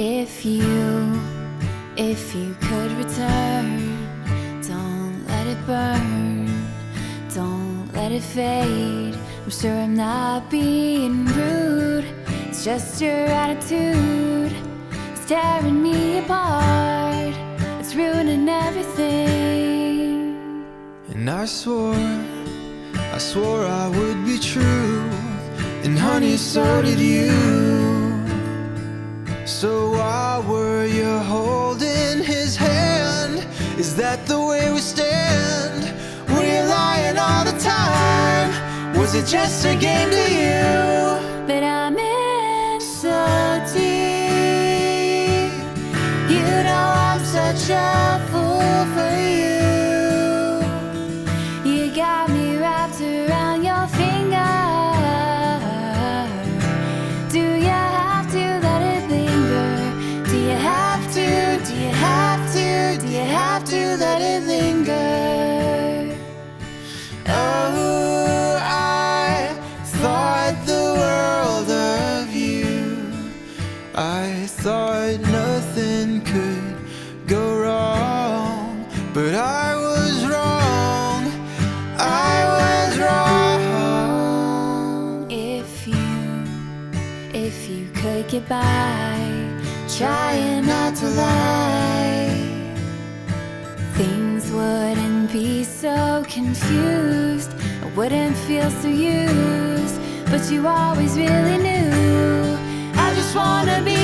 If you, if you could return, don't let it burn, don't let it fade. I'm sure I'm not being rude, it's just your attitude. Tearing me apart, it's ruining everything. And I swore, I swore I would be true. And honey, so did you. So why were you holding his hand? Is that the way we stand? Were you lying all the time? Was it just a game to you? But I'm in so deep. You know I'm such a fool for you. To let it linger? Oh, I thought the world of you. I thought nothing could go wrong, but I was wrong. I was wrong. If you, if you could get by, trying not to lie, things wouldn't be so confused. I wouldn't feel so used, but you always really knew. I just wanna be